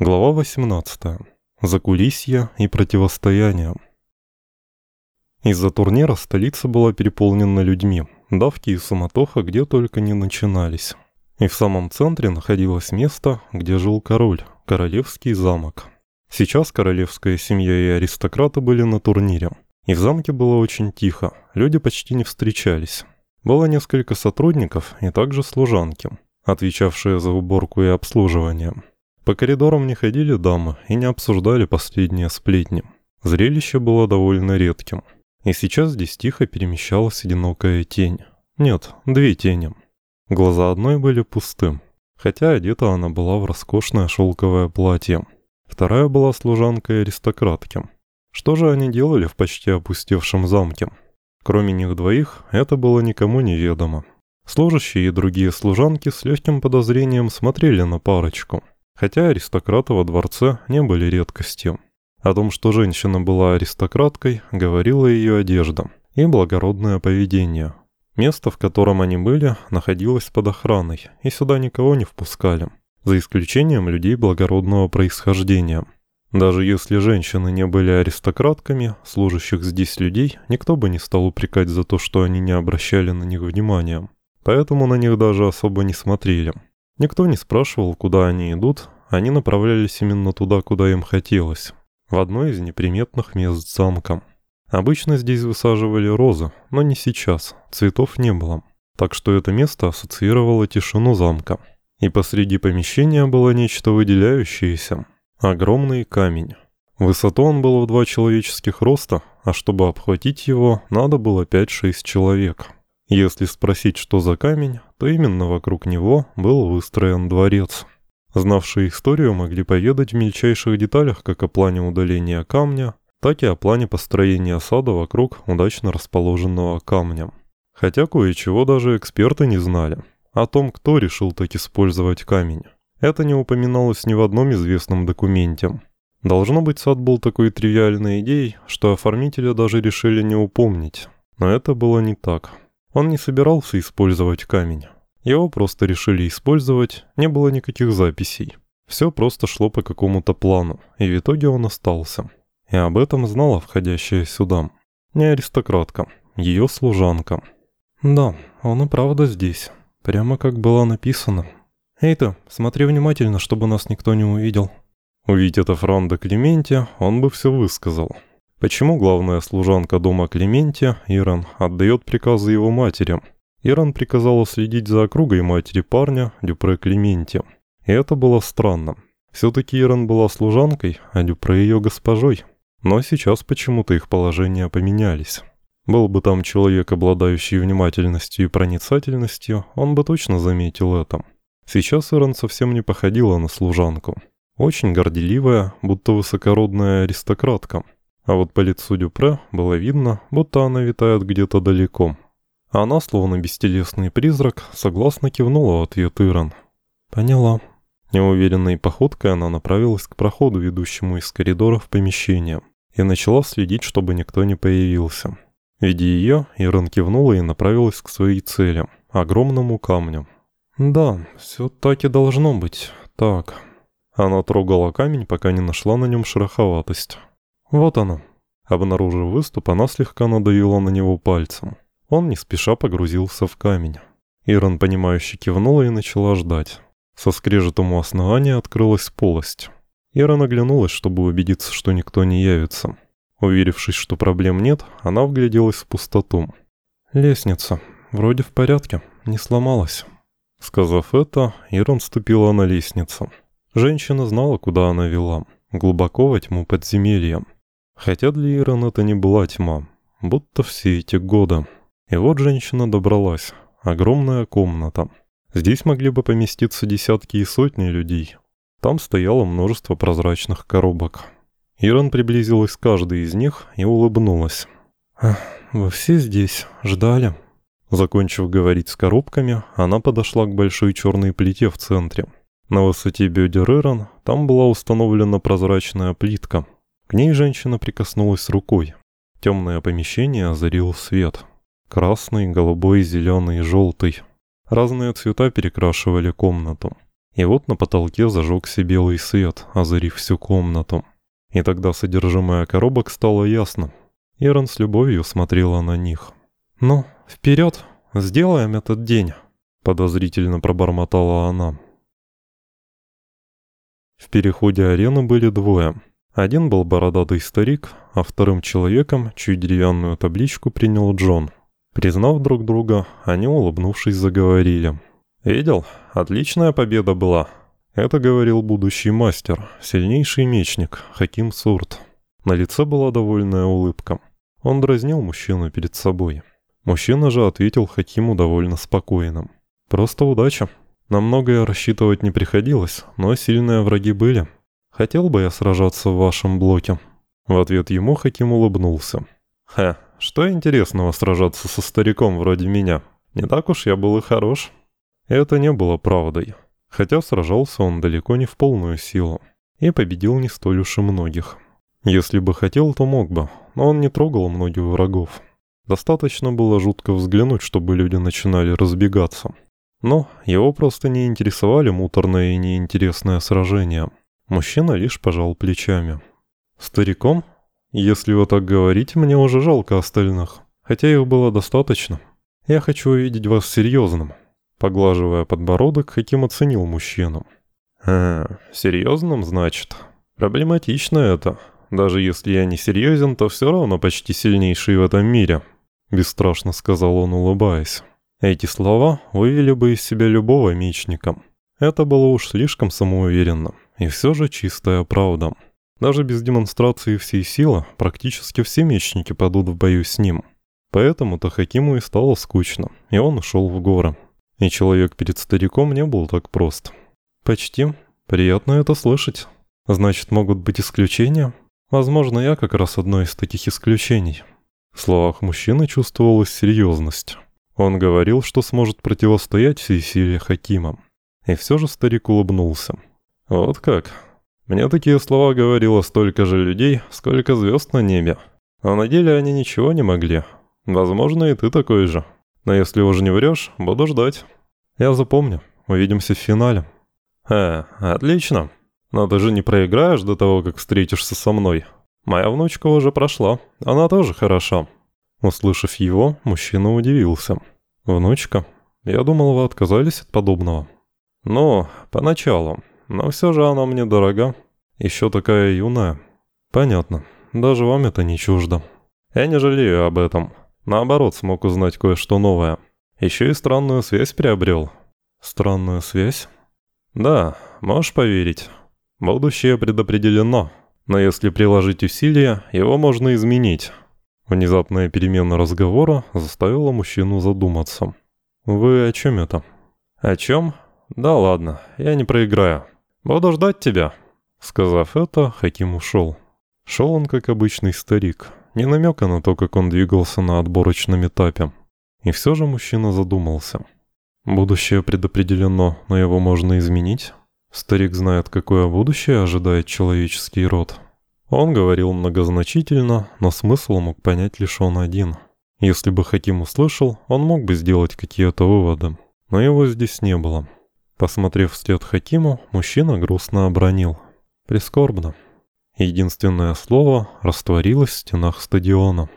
Глава 18. Закулисье и противостояние. Из-за турнира столица была переполнена людьми, давки и суматоха где только не начинались. И в самом центре находилось место, где жил король, королевский замок. Сейчас королевская семья и аристократы были на турнире, и в замке было очень тихо, люди почти не встречались. Было несколько сотрудников и также служанки, отвечавшие за уборку и обслуживание. По коридорам не ходили дамы и не обсуждали последние сплетни. Зрелище было довольно редким. И сейчас здесь тихо перемещалась одинокая тень. Нет, две тени. Глаза одной были пустым, хотя одета она была в роскошное шелковое платье. Вторая была служанкой аристократки. Что же они делали в почти опустевшем замке? Кроме них двоих, это было никому неведомо. Служащие и другие служанки с легким подозрением смотрели на парочку – Хотя аристократы во дворце не были редкостью. О том, что женщина была аристократкой, говорила ее одежда и благородное поведение. Место, в котором они были, находилось под охраной, и сюда никого не впускали, за исключением людей благородного происхождения. Даже если женщины не были аристократками, служащих здесь людей, никто бы не стал упрекать за то, что они не обращали на них внимания. Поэтому на них даже особо не смотрели. Никто не спрашивал, куда они идут, они направлялись именно туда, куда им хотелось, в одно из неприметных мест замка. Обычно здесь высаживали розы, но не сейчас, цветов не было, так что это место ассоциировало тишину замка. И посреди помещения было нечто выделяющееся – огромный камень. Высоту он был в два человеческих роста, а чтобы обхватить его, надо было 5-6 человек – если спросить, что за камень, то именно вокруг него был выстроен дворец. Знавшие историю могли поведать в мельчайших деталях как о плане удаления камня, так и о плане построения сада вокруг удачно расположенного камня. Хотя кое-чего даже эксперты не знали. О том, кто решил так использовать камень. Это не упоминалось ни в одном известном документе. Должно быть, сад был такой тривиальной идеей, что оформители даже решили не упомнить. Но это было не так. Он не собирался использовать камень. Его просто решили использовать, не было никаких записей. Все просто шло по какому-то плану, и в итоге он остался. И об этом знала входящая сюда. Не аристократка, ее служанка. Да, он и правда здесь. Прямо как было написано. «Эй ты, смотри внимательно, чтобы нас никто не увидел». Увидеть это Франда Клементи, он бы все высказал. Почему главная служанка дома Клементи, Иран, отдает приказы его матери? Иран приказала следить за округой матери парня, Дюпре Клементи. И это было странно. Все-таки Иран была служанкой, а Дюпре ее госпожой. Но сейчас почему-то их положения поменялись. Был бы там человек, обладающий внимательностью и проницательностью, он бы точно заметил это. Сейчас Иран совсем не походила на служанку. Очень горделивая, будто высокородная аристократка – а вот по лицу Дюпре было видно, будто она витает где-то далеко. Она, словно бестелесный призрак, согласно кивнула в ответ Иран. «Поняла». Неуверенной походкой она направилась к проходу, ведущему из коридора в помещение, и начала следить, чтобы никто не появился. Видя ее, Иран кивнула и направилась к своей цели – огромному камню. «Да, все так и должно быть. Так». Она трогала камень, пока не нашла на нем шероховатость. Вот оно. Обнаружив выступ, она слегка надавила на него пальцем. Он не спеша погрузился в камень. Ирон, понимающе кивнула и начала ждать. Со скрежетом у основания открылась полость. Ира наглянулась, чтобы убедиться, что никто не явится. Уверившись, что проблем нет, она вгляделась в пустоту. «Лестница. Вроде в порядке. Не сломалась». Сказав это, Ирон ступила на лестницу. Женщина знала, куда она вела. Глубоко во тьму подземелья. Хотя для Иран это не была тьма, будто все эти годы. И вот женщина добралась. Огромная комната. Здесь могли бы поместиться десятки и сотни людей. Там стояло множество прозрачных коробок. Иран приблизилась к каждой из них и улыбнулась. «Вы все здесь? Ждали?» Закончив говорить с коробками, она подошла к большой черной плите в центре. На высоте бедер Иран там была установлена прозрачная плитка – к ней женщина прикоснулась рукой. Темное помещение озарил свет. Красный, голубой, зеленый, желтый. Разные цвета перекрашивали комнату. И вот на потолке зажегся белый свет, озарив всю комнату. И тогда содержимое коробок стало ясно. Ирон с любовью смотрела на них. «Ну, вперед, сделаем этот день», — подозрительно пробормотала она. В переходе арены были двое. Один был бородатый старик, а вторым человеком, чью деревянную табличку принял Джон. Признав друг друга, они, улыбнувшись, заговорили. «Видел? Отличная победа была». Это говорил будущий мастер, сильнейший мечник, Хаким Сурт. На лице была довольная улыбка. Он дразнил мужчину перед собой. Мужчина же ответил Хакиму довольно спокойным. «Просто удача. На многое рассчитывать не приходилось, но сильные враги были. Хотел бы я сражаться в вашем блоке». В ответ ему Хаким улыбнулся. «Ха, что интересного сражаться со стариком вроде меня? Не так уж я был и хорош». Это не было правдой. Хотя сражался он далеко не в полную силу. И победил не столь уж и многих. Если бы хотел, то мог бы, но он не трогал многих врагов. Достаточно было жутко взглянуть, чтобы люди начинали разбегаться. Но его просто не интересовали муторное и неинтересное сражение. Мужчина лишь пожал плечами. «Стариком? Если вы так говорите, мне уже жалко остальных. Хотя их было достаточно. Я хочу увидеть вас серьезным. Поглаживая подбородок, Хаким оценил мужчину. «А, серьезным, значит? Проблематично это. Даже если я не серьезен, то все равно почти сильнейший в этом мире», — бесстрашно сказал он, улыбаясь. Эти слова вывели бы из себя любого мечника. Это было уж слишком самоуверенно, и все же чистая правда. Даже без демонстрации всей силы практически все мечники падут в бою с ним. Поэтому-то Хакиму и стало скучно, и он ушел в горы. И человек перед стариком не был так прост. Почти. Приятно это слышать. Значит, могут быть исключения? Возможно, я как раз одно из таких исключений. В словах мужчины чувствовалась серьезность. Он говорил, что сможет противостоять всей силе Хакима. И все же старик улыбнулся. Вот как. Мне такие слова говорило столько же людей, сколько звезд на небе. А на деле они ничего не могли. Возможно, и ты такой же. Но если уже не врешь, буду ждать. Я запомню. Увидимся в финале. Э, отлично. Но ты же не проиграешь до того, как встретишься со мной. Моя внучка уже прошла. Она тоже хороша. Услышав его, мужчина удивился. «Внучка? Я думал, вы отказались от подобного». «Ну, поначалу. Но все же она мне дорога. Еще такая юная». «Понятно. Даже вам это не чуждо». «Я не жалею об этом. Наоборот, смог узнать кое-что новое. Еще и странную связь приобрел. Странную связь? Да, можешь поверить. Будущее предопределено. Но если приложить усилия, его можно изменить. Внезапная перемена разговора заставила мужчину задуматься. «Вы о чем это?» «О чем? Да ладно, я не проиграю. Буду ждать тебя». Сказав это, Хаким ушел. Шел он, как обычный старик. Ни намека на то, как он двигался на отборочном этапе. И все же мужчина задумался. Будущее предопределено, но его можно изменить. Старик знает, какое будущее ожидает человеческий род. Он говорил многозначительно, но смысл мог понять лишь он один. Если бы Хаким услышал, он мог бы сделать какие-то выводы. Но его здесь не было. Посмотрев вслед Хакиму, мужчина грустно обронил. Прискорбно. Единственное слово растворилось в стенах стадиона.